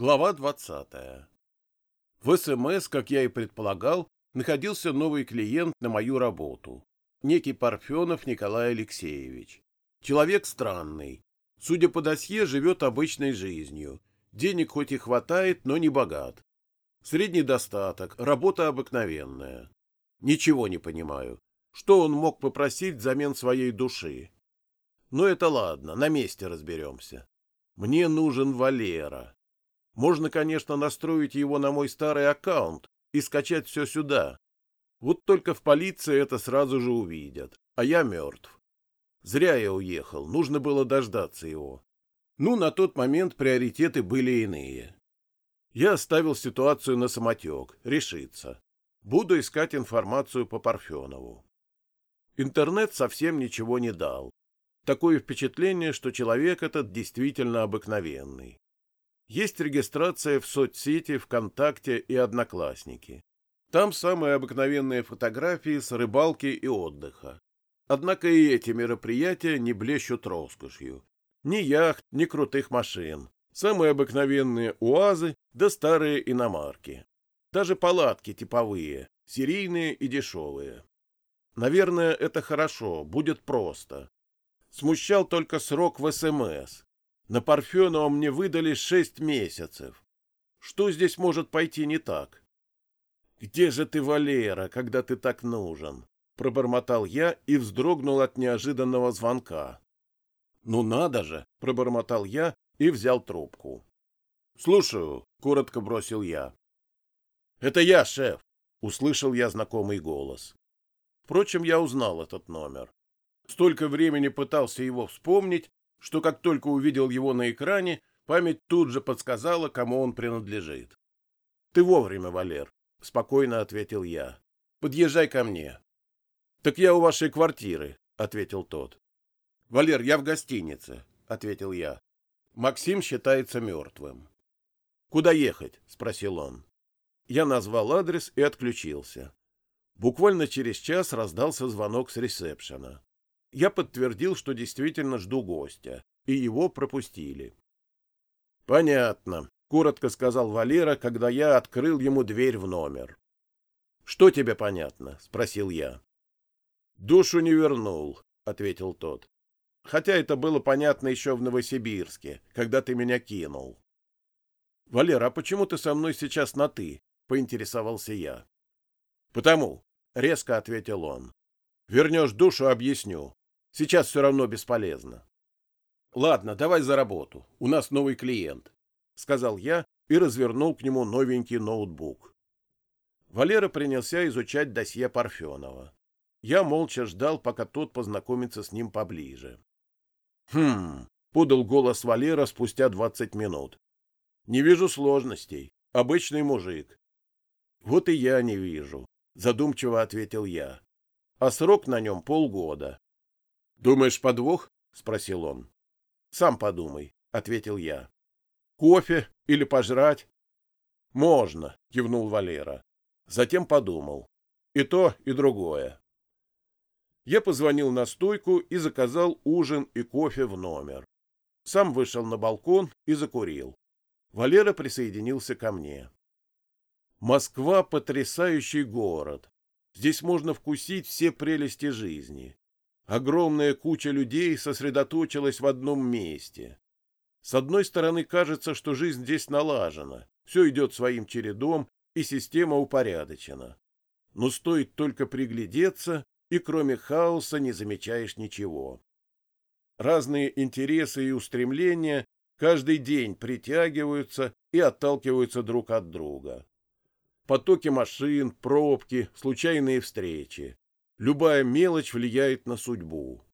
Глава 20. В СМС, как я и предполагал, находился новый клиент на мою работу. Некий Парфенов Николай Алексеевич. Человек странный. Судя по досье, живет обычной жизнью. Денег хоть и хватает, но не богат. Средний достаток, работа обыкновенная. Ничего не понимаю. Что он мог попросить взамен своей души? Но это ладно, на месте разберемся. Мне нужен Валера. Можно, конечно, настроить его на мой старый аккаунт и скачать все сюда. Вот только в полиции это сразу же увидят, а я мертв. Зря я уехал, нужно было дождаться его. Ну, на тот момент приоритеты были иные. Я оставил ситуацию на самотек, решиться. Буду искать информацию по Парфенову. Интернет совсем ничего не дал. Такое впечатление, что человек этот действительно обыкновенный. Есть регистрация в соцсети, ВКонтакте и Одноклассники. Там самые обыкновенные фотографии с рыбалки и отдыха. Однако и эти мероприятия не блещут роскошью. Ни яхт, ни крутых машин. Самые обыкновенные УАЗы да старые иномарки. Даже палатки типовые, серийные и дешевые. Наверное, это хорошо, будет просто. Смущал только срок в СМС. На Парфенова мне выдали шесть месяцев. Что здесь может пойти не так? — Где же ты, Валера, когда ты так нужен? — пробормотал я и вздрогнул от неожиданного звонка. — Ну надо же! — пробормотал я и взял трубку. — Слушаю, — коротко бросил я. — Это я, шеф, — услышал я знакомый голос. Впрочем, я узнал этот номер. Столько времени пытался его вспомнить, что как только увидел его на экране, память тут же подсказала, кому он принадлежит. — Ты вовремя, Валер, — спокойно ответил я. — Подъезжай ко мне. — Так я у вашей квартиры, — ответил тот. — Валер, я в гостинице, — ответил я. Максим считается мертвым. — Куда ехать? — спросил он. Я назвал адрес и отключился. Буквально через час раздался звонок с ресепшена. Я подтвердил, что действительно жду гостя, и его пропустили. — Понятно, — коротко сказал Валера, когда я открыл ему дверь в номер. — Что тебе понятно? — спросил я. — Душу не вернул, — ответил тот. — Хотя это было понятно еще в Новосибирске, когда ты меня кинул. — Валера, а почему ты со мной сейчас на «ты»? — поинтересовался я. — Потому, — резко ответил он. — Вернешь душу — объясню. Сейчас все равно бесполезно. — Ладно, давай за работу. У нас новый клиент, — сказал я и развернул к нему новенький ноутбук. Валера принялся изучать досье Парфенова. Я молча ждал, пока тот познакомится с ним поближе. «Хм...» — подал голос Валера спустя двадцать минут. «Не вижу сложностей. Обычный мужик». «Вот и я не вижу», — задумчиво ответил я. «А срок на нем полгода. «Думаешь, подвох?» — спросил он. «Сам подумай», — ответил я. «Кофе или пожрать?» «Можно», — кивнул Валера. Затем подумал. «И то, и другое». Я позвонил на стойку и заказал ужин и кофе в номер. Сам вышел на балкон и закурил. Валера присоединился ко мне. Москва — потрясающий город. Здесь можно вкусить все прелести жизни. Огромная куча людей сосредоточилась в одном месте. С одной стороны, кажется, что жизнь здесь налажена, все идет своим чередом, и система упорядочена. Но стоит только приглядеться, и кроме хаоса не замечаешь ничего. Разные интересы и устремления каждый день притягиваются и отталкиваются друг от друга. Потоки машин, пробки, случайные встречи. Любая мелочь влияет на судьбу.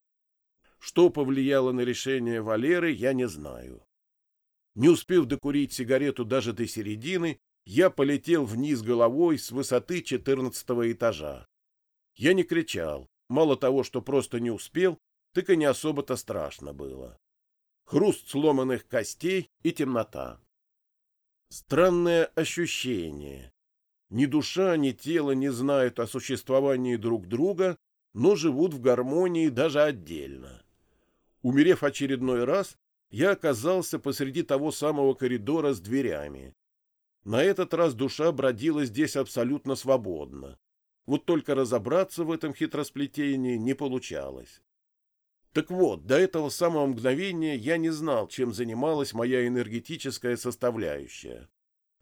Что повлияло на решение Валеры, я не знаю. Не успев докурить сигарету даже до середины, я полетел вниз головой с высоты четырнадцатого этажа. Я не кричал, мало того, что просто не успел, так и не особо-то страшно было. Хруст сломанных костей и темнота. Странное ощущение, ни душа, ни тело не знают о существовании друг друга, но живут в гармонии даже отдельно. Умерев очередной раз, я оказался посреди того самого коридора с дверями. На этот раз душа бродила здесь абсолютно свободно. Вот только разобраться в этом хитросплетении не получалось. Так вот, до этого самого мгновения я не знал, чем занималась моя энергетическая составляющая.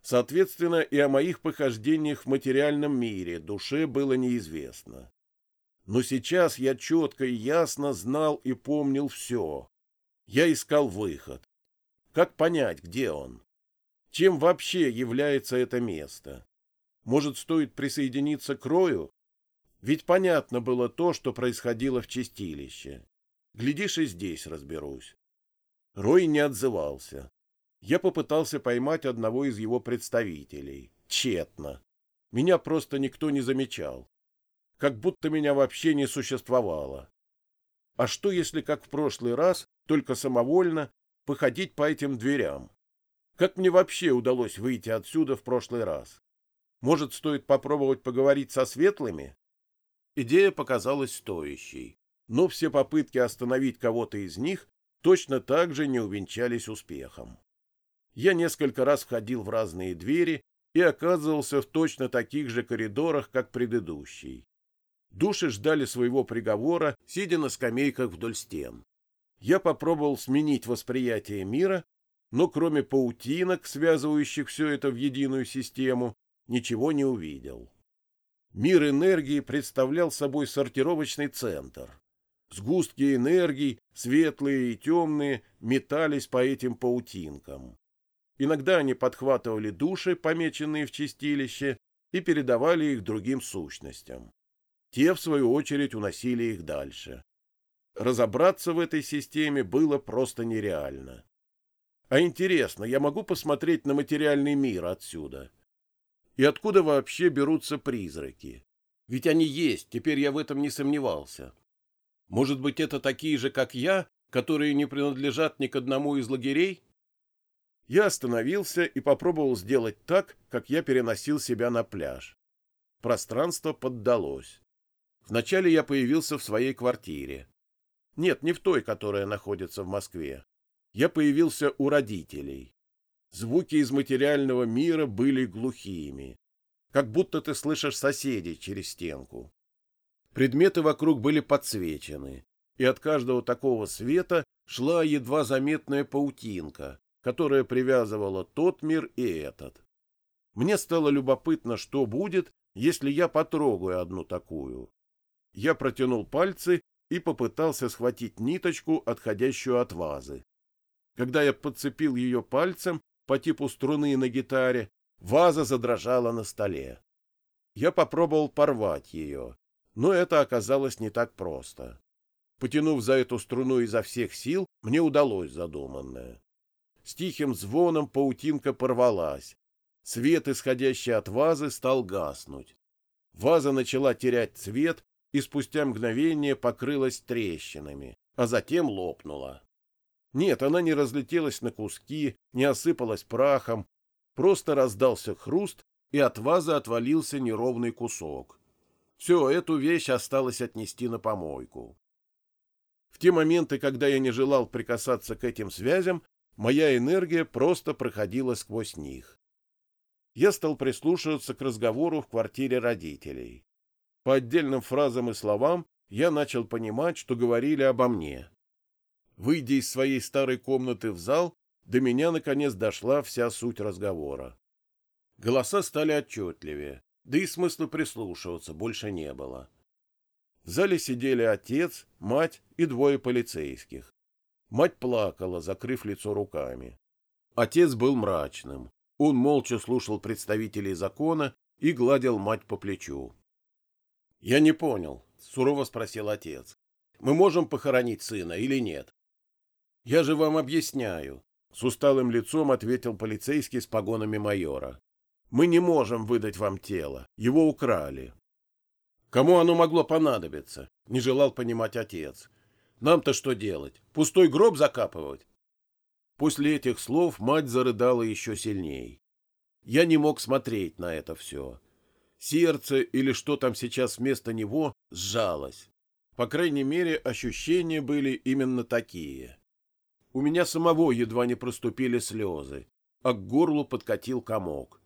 Соответственно, и о моих похождениях в материальном мире душе было неизвестно. Но сейчас я четко и ясно знал и помнил все. Я искал выход. Как понять, где он? Чем вообще является это место? Может, стоит присоединиться к Рою? Ведь понятно было то, что происходило в чистилище. Глядишь, и здесь разберусь. Рой не отзывался. Я попытался поймать одного из его представителей. Тщетно. Меня просто никто не замечал. Как будто меня вообще не существовало. А что, если, как в прошлый раз, только самовольно, походить по этим дверям? Как мне вообще удалось выйти отсюда в прошлый раз? Может, стоит попробовать поговорить со светлыми? Идея показалась стоящей, но все попытки остановить кого-то из них точно так же не увенчались успехом. Я несколько раз входил в разные двери и оказывался в точно таких же коридорах, как предыдущий. Души ждали своего приговора, сидя на скамейках вдоль стен. Я попробовал сменить восприятие мира, но кроме паутинок, связывающих все это в единую систему, ничего не увидел. Мир энергии представлял собой сортировочный центр. Сгустки энергий, светлые и темные, метались по этим паутинкам. Иногда они подхватывали души, помеченные в чистилище, и передавали их другим сущностям. Те, в свою очередь, уносили их дальше. Разобраться в этой системе было просто нереально. А интересно, я могу посмотреть на материальный мир отсюда? И откуда вообще берутся призраки? Ведь они есть, теперь я в этом не сомневался. Может быть, это такие же, как я, которые не принадлежат ни к одному из лагерей? Я остановился и попробовал сделать так, как я переносил себя на пляж. Пространство поддалось. Вначале я появился в своей квартире. Нет, не в той, которая находится в Москве. Я появился у родителей. Звуки из материального мира были глухими, как будто ты слышишь соседей через стенку. Предметы вокруг были подсвечены, и от каждого такого света шла едва заметная паутинка, которая привязывала тот мир и этот. Мне стало любопытно, что будет, если я потрогаю одну такую. Я протянул пальцы и попытался схватить ниточку, отходящую от вазы. Когда я подцепил ее пальцем по типу струны на гитаре, ваза задрожала на столе. Я попробовал порвать ее, но это оказалось не так просто. Потянув за эту струну изо всех сил, мне удалось задуманное. С тихим звоном паутинка порвалась. Свет, исходящий от вазы, стал гаснуть. Ваза начала терять цвет и спустя мгновение покрылась трещинами, а затем лопнула. Нет, она не разлетелась на куски, не осыпалась прахом, просто раздался хруст, и от вазы отвалился неровный кусок. Все, эту вещь осталось отнести на помойку. В те моменты, когда я не желал прикасаться к этим связям, Моя энергия просто проходила сквозь них. Я стал прислушиваться к разговору в квартире родителей. По отдельным фразам и словам я начал понимать, что говорили обо мне. Выйдя из своей старой комнаты в зал, до меня наконец дошла вся суть разговора. Голоса стали отчетливее, да и смысла прислушиваться больше не было. В зале сидели отец, мать и двое полицейских. Мать плакала, закрыв лицо руками. Отец был мрачным. Он молча слушал представителей закона и гладил мать по плечу. — Я не понял, — сурово спросил отец. — Мы можем похоронить сына или нет? — Я же вам объясняю, — с усталым лицом ответил полицейский с погонами майора. — Мы не можем выдать вам тело. Его украли. — Кому оно могло понадобиться? — не желал понимать отец. Нам-то что делать? Пустой гроб закапывать? После этих слов мать зарыдала еще сильней. Я не мог смотреть на это все. Сердце или что там сейчас вместо него сжалось. По крайней мере, ощущения были именно такие. У меня самого едва не проступили слезы, а к горлу подкатил комок.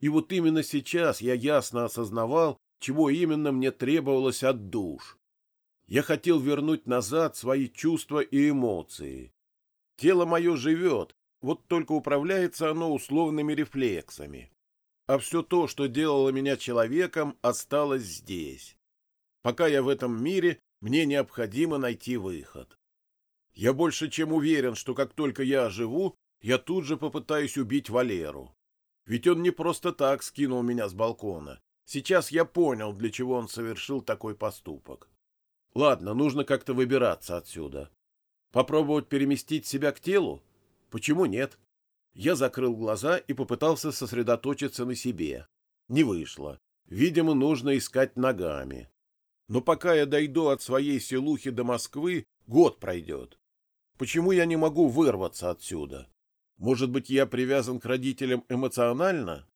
И вот именно сейчас я ясно осознавал, чего именно мне требовалось от душ. Я хотел вернуть назад свои чувства и эмоции. Тело мое живет, вот только управляется оно условными рефлексами. А все то, что делало меня человеком, осталось здесь. Пока я в этом мире, мне необходимо найти выход. Я больше чем уверен, что как только я оживу, я тут же попытаюсь убить Валеру. Ведь он не просто так скинул меня с балкона. Сейчас я понял, для чего он совершил такой поступок. Ладно, нужно как-то выбираться отсюда. Попробовать переместить себя к телу? Почему нет? Я закрыл глаза и попытался сосредоточиться на себе. Не вышло. Видимо, нужно искать ногами. Но пока я дойду от своей селухи до Москвы, год пройдет. Почему я не могу вырваться отсюда? Может быть, я привязан к родителям эмоционально?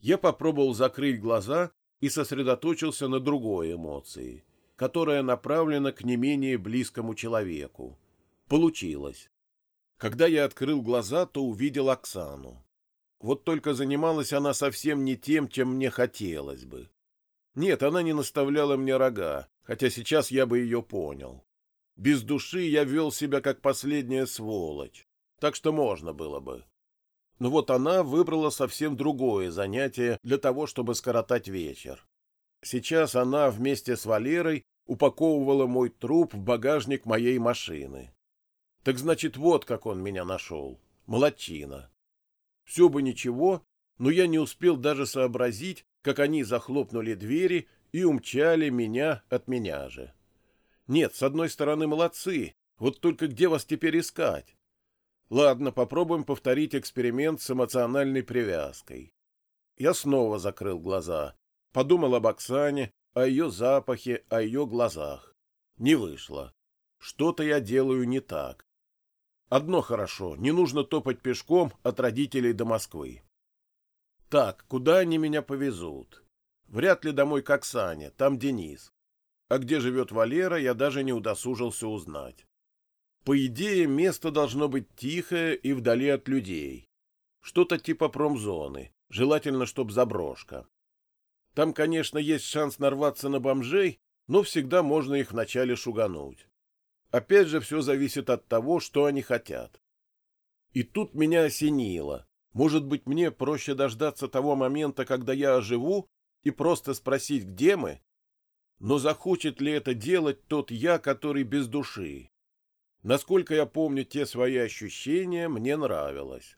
Я попробовал закрыть глаза и сосредоточился на другой эмоции, которая направлена к не менее близкому человеку. Получилось. Когда я открыл глаза, то увидел Оксану. Вот только занималась она совсем не тем, чем мне хотелось бы. Нет, она не наставляла мне рога, хотя сейчас я бы ее понял. Без души я вел себя как последняя сволочь, так что можно было бы. Но вот она выбрала совсем другое занятие для того, чтобы скоротать вечер. Сейчас она вместе с Валерой упаковывала мой труп в багажник моей машины. Так значит, вот как он меня нашел. Молодчина. Все бы ничего, но я не успел даже сообразить, как они захлопнули двери и умчали меня от меня же. Нет, с одной стороны, молодцы. Вот только где вас теперь искать? Ладно, попробуем повторить эксперимент с эмоциональной привязкой. Я снова закрыл глаза. Подумал об Оксане, о ее запахе, о ее глазах. Не вышло. Что-то я делаю не так. Одно хорошо, не нужно топать пешком от родителей до Москвы. Так, куда они меня повезут? Вряд ли домой к Оксане, там Денис. А где живет Валера, я даже не удосужился узнать. По идее, место должно быть тихое и вдали от людей. Что-то типа промзоны, желательно, чтоб заброшка. Там, конечно, есть шанс нарваться на бомжей, но всегда можно их вначале шугануть. Опять же, все зависит от того, что они хотят. И тут меня осенило. Может быть, мне проще дождаться того момента, когда я оживу, и просто спросить, где мы? Но захочет ли это делать тот я, который без души? Насколько я помню те свои ощущения, мне нравилось.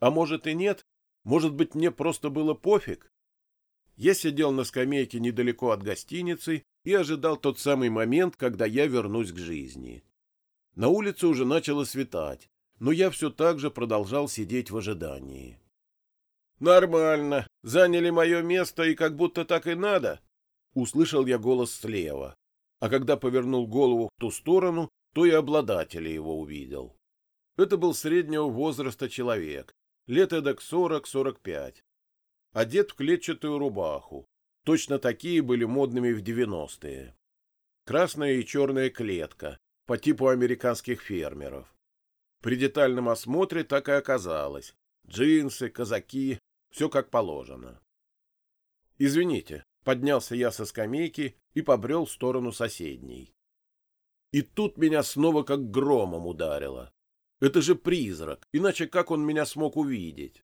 А может и нет? Может быть, мне просто было пофиг? Я сидел на скамейке недалеко от гостиницы и ожидал тот самый момент, когда я вернусь к жизни. На улице уже начало светать, но я все так же продолжал сидеть в ожидании. «Нормально. Заняли мое место, и как будто так и надо», услышал я голос слева, а когда повернул голову в ту сторону, то и обладателя его увидел. Это был среднего возраста человек, лет эдак сорок-сорок пять. Одет в клетчатую рубаху. Точно такие были модными в девяностые. Красная и черная клетка, по типу американских фермеров. При детальном осмотре так и оказалось. Джинсы, казаки, все как положено. «Извините», Поднялся я со скамейки и побрел в сторону соседней. И тут меня снова как громом ударило. Это же призрак, иначе как он меня смог увидеть?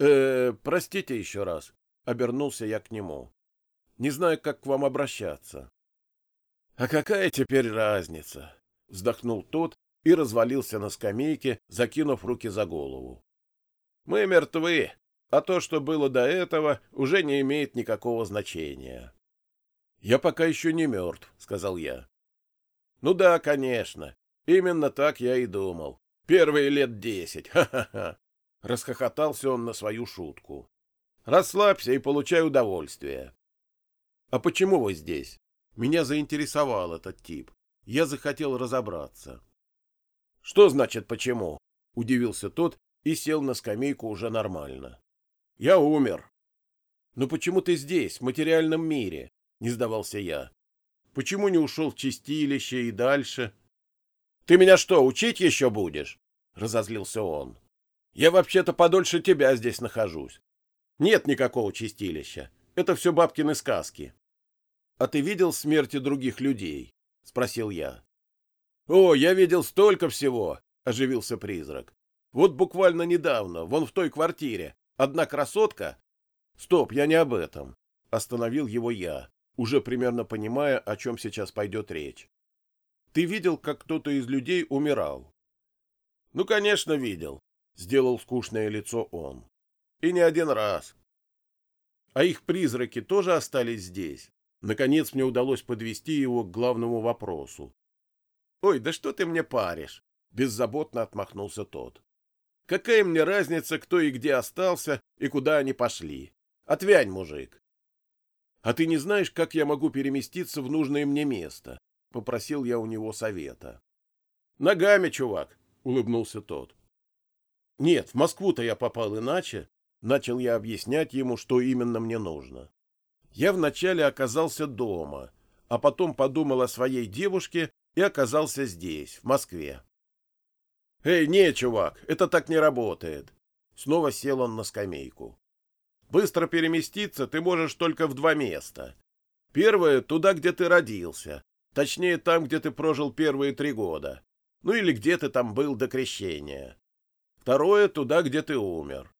Э, простите еще раз, — обернулся я к нему. Не знаю, как к вам обращаться. — А какая теперь разница? — вздохнул тот и развалился на скамейке, закинув руки за голову. — Мы мертвы, а то, что было до этого, уже не имеет никакого значения. — Я пока еще не мертв, — сказал я. — Ну да, конечно. Именно так я и думал. Первые лет десять. Ха-ха-ха. Расхохотался он на свою шутку. Расслабься и получай удовольствие. — А почему вы здесь? Меня заинтересовал этот тип. Я захотел разобраться. — Что значит «почему»? — удивился тот и сел на скамейку уже нормально. Я умер. Но почему ты здесь, в материальном мире? Не сдавался я. Почему не ушел в чистилище и дальше? Ты меня что, учить еще будешь? — разозлился он. — Я вообще-то подольше тебя здесь нахожусь. Нет никакого чистилища. Это все бабкины сказки. — А ты видел смерти других людей? — спросил я. — О, я видел столько всего, — оживился призрак. — Вот буквально недавно, вон в той квартире, одна красотка... Стоп, я не об этом. Остановил его я, уже примерно понимая, о чем сейчас пойдет речь. Ты видел, как кто-то из людей умирал? — Ну, конечно, видел, — сделал скучное лицо он. — И не один раз. — А их призраки тоже остались здесь? Наконец мне удалось подвести его к главному вопросу. — Ой, да что ты мне паришь? — беззаботно отмахнулся тот. — Какая мне разница, кто и где остался и куда они пошли? Отвянь, мужик. — А ты не знаешь, как я могу переместиться в нужное мне место? — попросил я у него совета. — Ногами, чувак, — улыбнулся тот. — Нет, в Москву-то я попал иначе. Начал я объяснять ему, что именно мне нужно. Я вначале оказался дома, а потом подумал о своей девушке и оказался здесь, в Москве. — Эй, не, чувак, это так не работает. Снова сел он на скамейку. Быстро переместиться ты можешь только в два места. Первое — туда, где ты родился, Точнее, там, где ты прожил первые три года. Ну или где ты там был до крещения. Второе — туда, где ты умер.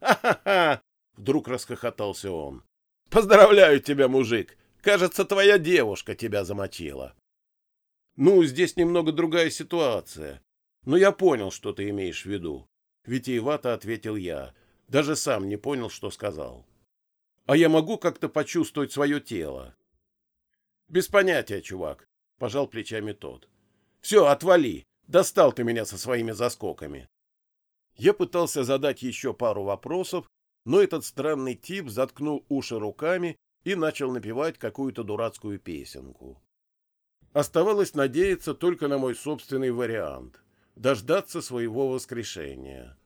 «Ха-ха-ха!» — вдруг расхохотался он. «Поздравляю тебя, мужик! Кажется, твоя девушка тебя замочила». «Ну, здесь немного другая ситуация. Но я понял, что ты имеешь в виду». Витиевато ответил я. Даже сам не понял, что сказал. «А я могу как-то почувствовать свое тело?» Без понятия, чувак, пожал плечами тот. Все, отвали. Достал ты меня со своими заскоками. Я пытался задать еще пару вопросов, но этот странный тип заткнул уши руками и начал напевать какую-то дурацкую песенку. Оставалось надеяться только на мой собственный вариант — дождаться своего воскрешения.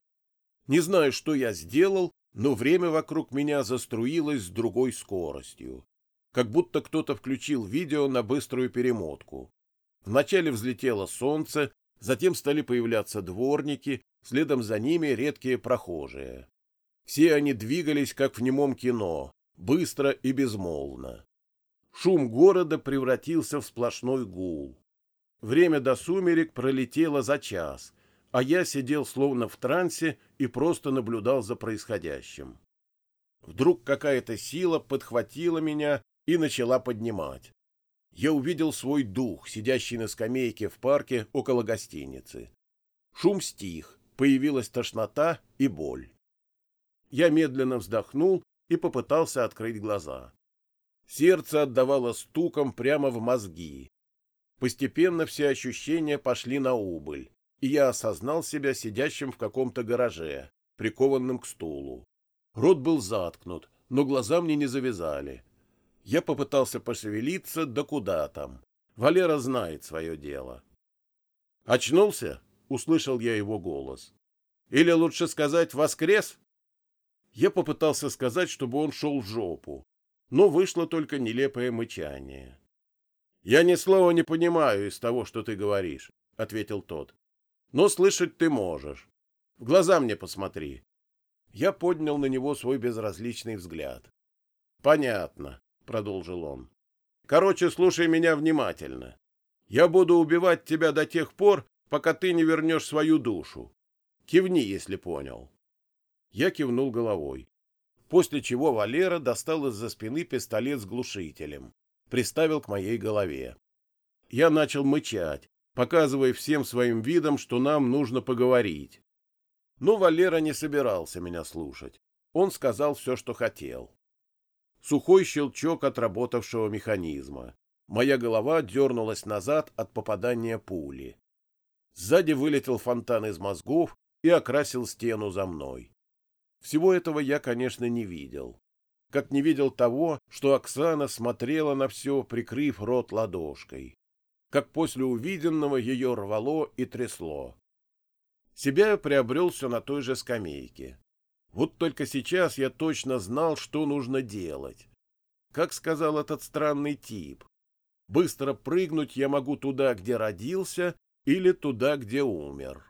Не знаю, что я сделал, но время вокруг меня заструилось с другой скоростью как будто кто-то включил видео на быструю перемотку. Вначале взлетело солнце, затем стали появляться дворники, следом за ними редкие прохожие. Все они двигались, как в немом кино, быстро и безмолвно. Шум города превратился в сплошной гул. Время до сумерек пролетело за час, а я сидел словно в трансе и просто наблюдал за происходящим. Вдруг какая-то сила подхватила меня и начала поднимать. Я увидел свой дух, сидящий на скамейке в парке около гостиницы. Шум стих, появилась тошнота и боль. Я медленно вздохнул и попытался открыть глаза. Сердце отдавало стуком прямо в мозги. Постепенно все ощущения пошли на убыль, и я осознал себя сидящим в каком-то гараже, прикованным к стулу. Рот был заткнут, но глаза мне не завязали. Я попытался пошевелиться, да куда там. Валера знает свое дело. «Очнулся?» — услышал я его голос. «Или лучше сказать, воскрес?» Я попытался сказать, чтобы он шел в жопу, но вышло только нелепое мычание. «Я ни слова не понимаю из того, что ты говоришь», — ответил тот. «Но слышать ты можешь. В глаза мне посмотри». Я поднял на него свой безразличный взгляд. «Понятно. — продолжил он. «Короче, слушай меня внимательно. Я буду убивать тебя до тех пор, пока ты не вернешь свою душу. Кивни, если понял». Я кивнул головой, после чего Валера достал из-за спины пистолет с глушителем, приставил к моей голове. Я начал мычать, показывая всем своим видом, что нам нужно поговорить. Но Валера не собирался меня слушать. Он сказал все, что хотел сухой щелчок отработавшего механизма. Моя голова дернулась назад от попадания пули. Сзади вылетел фонтан из мозгов и окрасил стену за мной. Всего этого я, конечно, не видел. Как не видел того, что Оксана смотрела на все, прикрыв рот ладошкой. Как после увиденного ее рвало и трясло. Себя я приобрел все на той же скамейке. Вот только сейчас я точно знал, что нужно делать. Как сказал этот странный тип, быстро прыгнуть я могу туда, где родился, или туда, где умер.